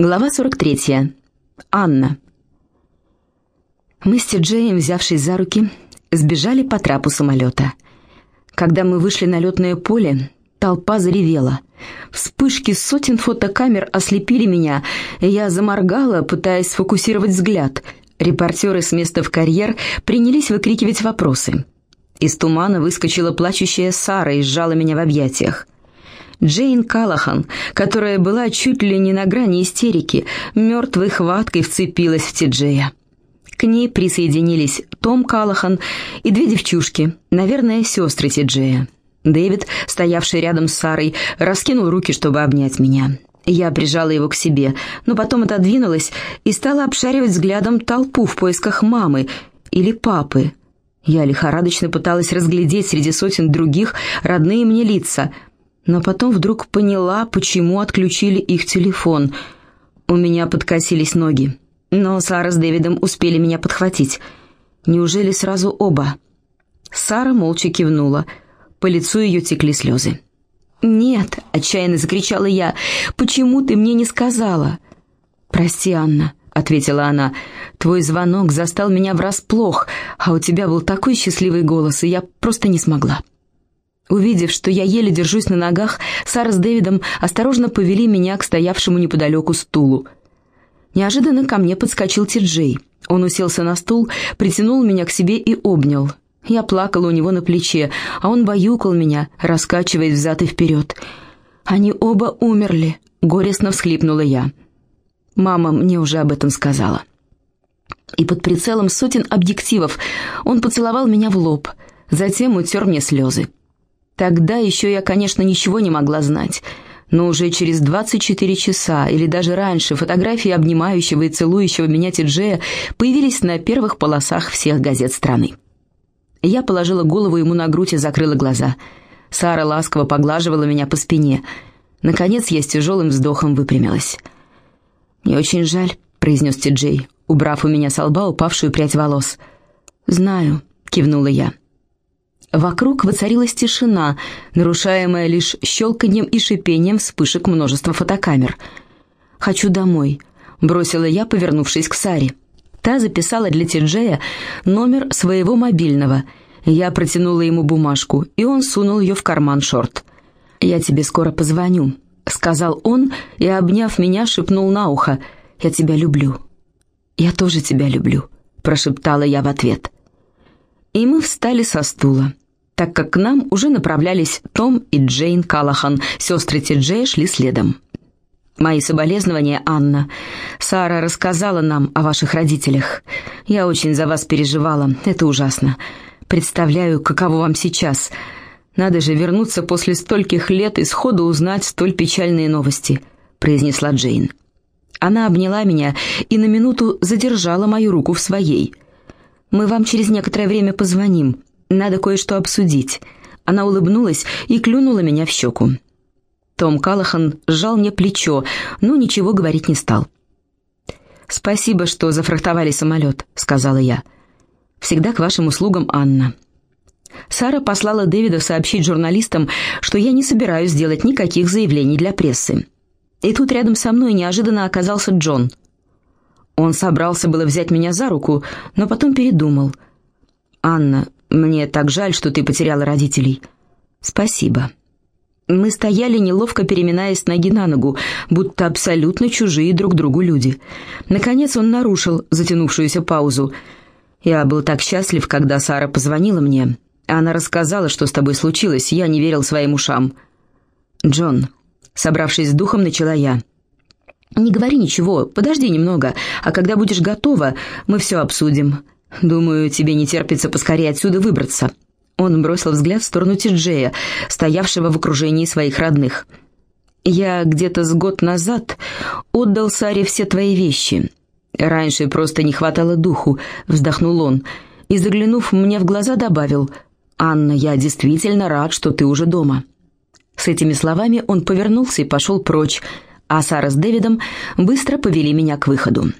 Глава 43. Анна. Мы с Ти-Джеем, взявшись за руки, сбежали по трапу самолета. Когда мы вышли на летное поле, толпа заревела. Вспышки сотен фотокамер ослепили меня, и я заморгала, пытаясь сфокусировать взгляд. Репортеры с места в карьер принялись выкрикивать вопросы. Из тумана выскочила плачущая Сара и сжала меня в объятиях. Джейн Калахан, которая была чуть ли не на грани истерики, мертвой хваткой вцепилась в Тиджея. К ней присоединились Том Калахан и две девчушки, наверное, сестры Тиджея. Дэвид, стоявший рядом с Сарой, раскинул руки, чтобы обнять меня. Я прижала его к себе, но потом отодвинулась и стала обшаривать взглядом толпу в поисках мамы или папы. Я лихорадочно пыталась разглядеть среди сотен других родные мне лица – но потом вдруг поняла, почему отключили их телефон. У меня подкосились ноги, но Сара с Дэвидом успели меня подхватить. Неужели сразу оба? Сара молча кивнула. По лицу ее текли слезы. «Нет!» — отчаянно закричала я. «Почему ты мне не сказала?» «Прости, Анна», — ответила она. «Твой звонок застал меня врасплох, а у тебя был такой счастливый голос, и я просто не смогла». Увидев, что я еле держусь на ногах, Сара с Дэвидом осторожно повели меня к стоявшему неподалеку стулу. Неожиданно ко мне подскочил Ти-Джей. Он уселся на стул, притянул меня к себе и обнял. Я плакала у него на плече, а он баюкал меня, раскачиваясь взад и вперед. «Они оба умерли», — горестно всхлипнула я. Мама мне уже об этом сказала. И под прицелом сотен объективов он поцеловал меня в лоб, затем утер мне слезы. Тогда еще я, конечно, ничего не могла знать. Но уже через 24 часа или даже раньше фотографии обнимающего и целующего меня Тиджея появились на первых полосах всех газет страны. Я положила голову ему на грудь и закрыла глаза. Сара ласково поглаживала меня по спине. Наконец я с тяжелым вздохом выпрямилась. «Не очень жаль», — произнес Тиджей, убрав у меня со лба упавшую прядь волос. «Знаю», — кивнула я. Вокруг воцарилась тишина, нарушаемая лишь щелканьем и шипением вспышек множества фотокамер. «Хочу домой», — бросила я, повернувшись к Саре. Та записала для Тиджея номер своего мобильного. Я протянула ему бумажку, и он сунул ее в карман шорт. «Я тебе скоро позвоню», — сказал он и, обняв меня, шепнул на ухо. «Я тебя люблю». «Я тоже тебя люблю», — прошептала я в ответ. И мы встали со стула так как к нам уже направлялись Том и Джейн Калахан, сестры Ти-Джея шли следом. «Мои соболезнования, Анна. Сара рассказала нам о ваших родителях. Я очень за вас переживала, это ужасно. Представляю, каково вам сейчас. Надо же вернуться после стольких лет и сходу узнать столь печальные новости», — произнесла Джейн. Она обняла меня и на минуту задержала мою руку в своей. «Мы вам через некоторое время позвоним. Надо кое-что обсудить». Она улыбнулась и клюнула меня в щеку. Том Калахан сжал мне плечо, но ничего говорить не стал. «Спасибо, что зафрахтовали самолет», — сказала я. «Всегда к вашим услугам, Анна». Сара послала Дэвида сообщить журналистам, что я не собираюсь делать никаких заявлений для прессы. И тут рядом со мной неожиданно оказался Джон. Он собрался было взять меня за руку, но потом передумал. «Анна, «Мне так жаль, что ты потеряла родителей». «Спасибо». Мы стояли, неловко переминаясь ноги на ногу, будто абсолютно чужие друг другу люди. Наконец он нарушил затянувшуюся паузу. «Я был так счастлив, когда Сара позвонила мне. Она рассказала, что с тобой случилось, я не верил своим ушам». «Джон», собравшись с духом, начала я. «Не говори ничего, подожди немного, а когда будешь готова, мы все обсудим. «Думаю, тебе не терпится поскорее отсюда выбраться». Он бросил взгляд в сторону Тиджея, стоявшего в окружении своих родных. «Я где-то с год назад отдал Саре все твои вещи. Раньше просто не хватало духу», — вздохнул он, и, заглянув мне в глаза, добавил, «Анна, я действительно рад, что ты уже дома». С этими словами он повернулся и пошел прочь, а Сара с Дэвидом быстро повели меня к выходу.